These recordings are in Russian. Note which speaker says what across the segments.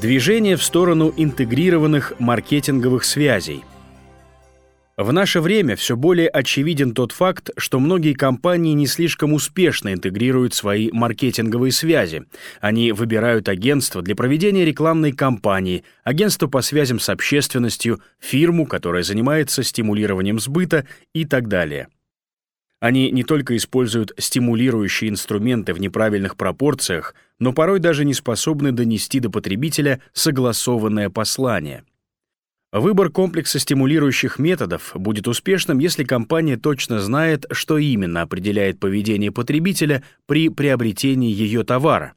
Speaker 1: Движение в сторону интегрированных маркетинговых связей. В наше время все более очевиден тот факт, что многие компании не слишком успешно интегрируют свои маркетинговые связи. Они выбирают агентство для проведения рекламной кампании, агентство по связям с общественностью, фирму, которая занимается стимулированием сбыта и так далее. Они не только используют стимулирующие инструменты в неправильных пропорциях, но порой даже не способны донести до потребителя согласованное послание. Выбор комплекса стимулирующих методов будет успешным, если компания точно знает, что именно определяет поведение потребителя при приобретении ее товара.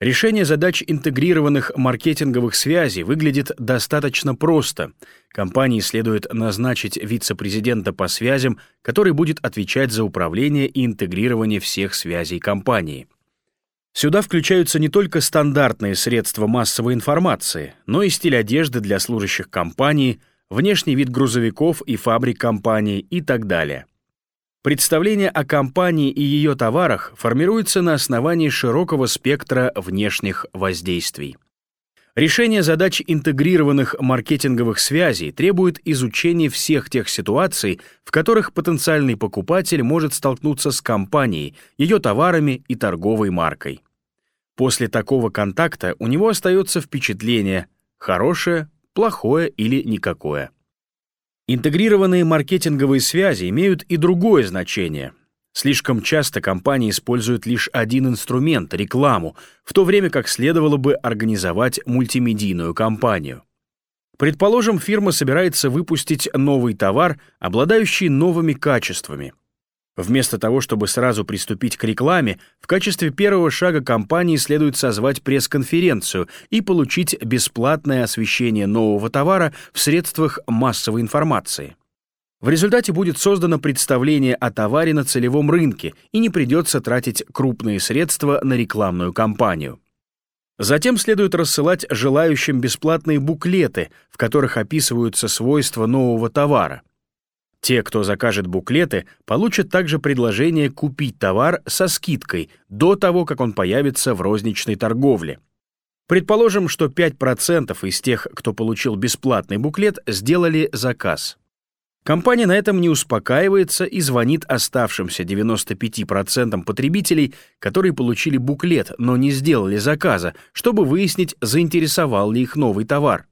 Speaker 1: Решение задач интегрированных маркетинговых связей выглядит достаточно просто. Компании следует назначить вице-президента по связям, который будет отвечать за управление и интегрирование всех связей компании. Сюда включаются не только стандартные средства массовой информации, но и стиль одежды для служащих компании, внешний вид грузовиков и фабрик компании и так далее. Представление о компании и ее товарах формируется на основании широкого спектра внешних воздействий. Решение задач интегрированных маркетинговых связей требует изучения всех тех ситуаций, в которых потенциальный покупатель может столкнуться с компанией, ее товарами и торговой маркой. После такого контакта у него остается впечатление хорошее, плохое или никакое. Интегрированные маркетинговые связи имеют и другое значение. Слишком часто компании используют лишь один инструмент — рекламу, в то время как следовало бы организовать мультимедийную кампанию. Предположим, фирма собирается выпустить новый товар, обладающий новыми качествами — Вместо того, чтобы сразу приступить к рекламе, в качестве первого шага компании следует созвать пресс-конференцию и получить бесплатное освещение нового товара в средствах массовой информации. В результате будет создано представление о товаре на целевом рынке и не придется тратить крупные средства на рекламную кампанию. Затем следует рассылать желающим бесплатные буклеты, в которых описываются свойства нового товара. Те, кто закажет буклеты, получат также предложение купить товар со скидкой до того, как он появится в розничной торговле. Предположим, что 5% из тех, кто получил бесплатный буклет, сделали заказ. Компания на этом не успокаивается и звонит оставшимся 95% потребителей, которые получили буклет, но не сделали заказа, чтобы выяснить, заинтересовал ли их новый товар.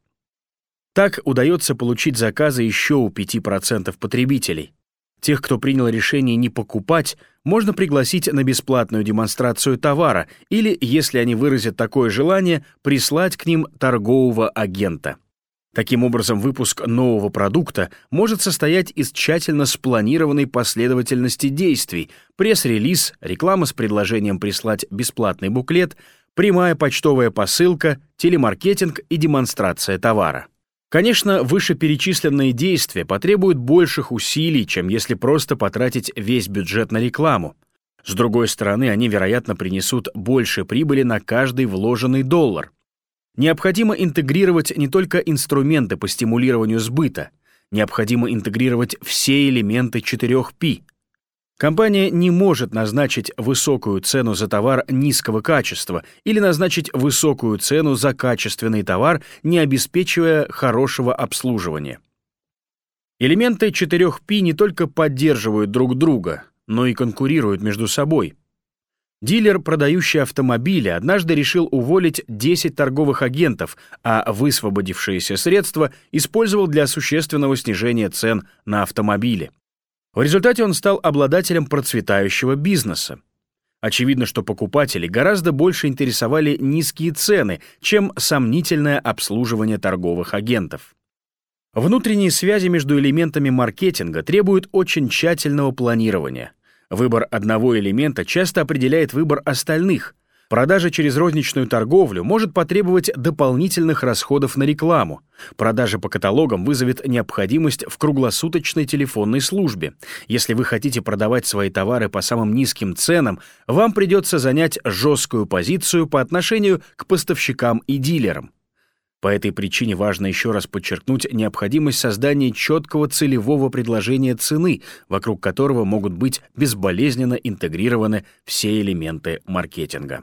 Speaker 1: Так удается получить заказы еще у 5% потребителей. Тех, кто принял решение не покупать, можно пригласить на бесплатную демонстрацию товара или, если они выразят такое желание, прислать к ним торгового агента. Таким образом, выпуск нового продукта может состоять из тщательно спланированной последовательности действий, пресс-релиз, реклама с предложением прислать бесплатный буклет, прямая почтовая посылка, телемаркетинг и демонстрация товара. Конечно, вышеперечисленные действия потребуют больших усилий, чем если просто потратить весь бюджет на рекламу. С другой стороны, они, вероятно, принесут больше прибыли на каждый вложенный доллар. Необходимо интегрировать не только инструменты по стимулированию сбыта, необходимо интегрировать все элементы 4P — Компания не может назначить высокую цену за товар низкого качества или назначить высокую цену за качественный товар, не обеспечивая хорошего обслуживания. Элементы 4P не только поддерживают друг друга, но и конкурируют между собой. Дилер, продающий автомобили, однажды решил уволить 10 торговых агентов, а высвободившиеся средства использовал для существенного снижения цен на автомобили. В результате он стал обладателем процветающего бизнеса. Очевидно, что покупатели гораздо больше интересовали низкие цены, чем сомнительное обслуживание торговых агентов. Внутренние связи между элементами маркетинга требуют очень тщательного планирования. Выбор одного элемента часто определяет выбор остальных — Продажа через розничную торговлю может потребовать дополнительных расходов на рекламу. Продажа по каталогам вызовет необходимость в круглосуточной телефонной службе. Если вы хотите продавать свои товары по самым низким ценам, вам придется занять жесткую позицию по отношению к поставщикам и дилерам. По этой причине важно еще раз подчеркнуть необходимость создания четкого целевого предложения цены, вокруг которого могут быть безболезненно интегрированы все элементы маркетинга.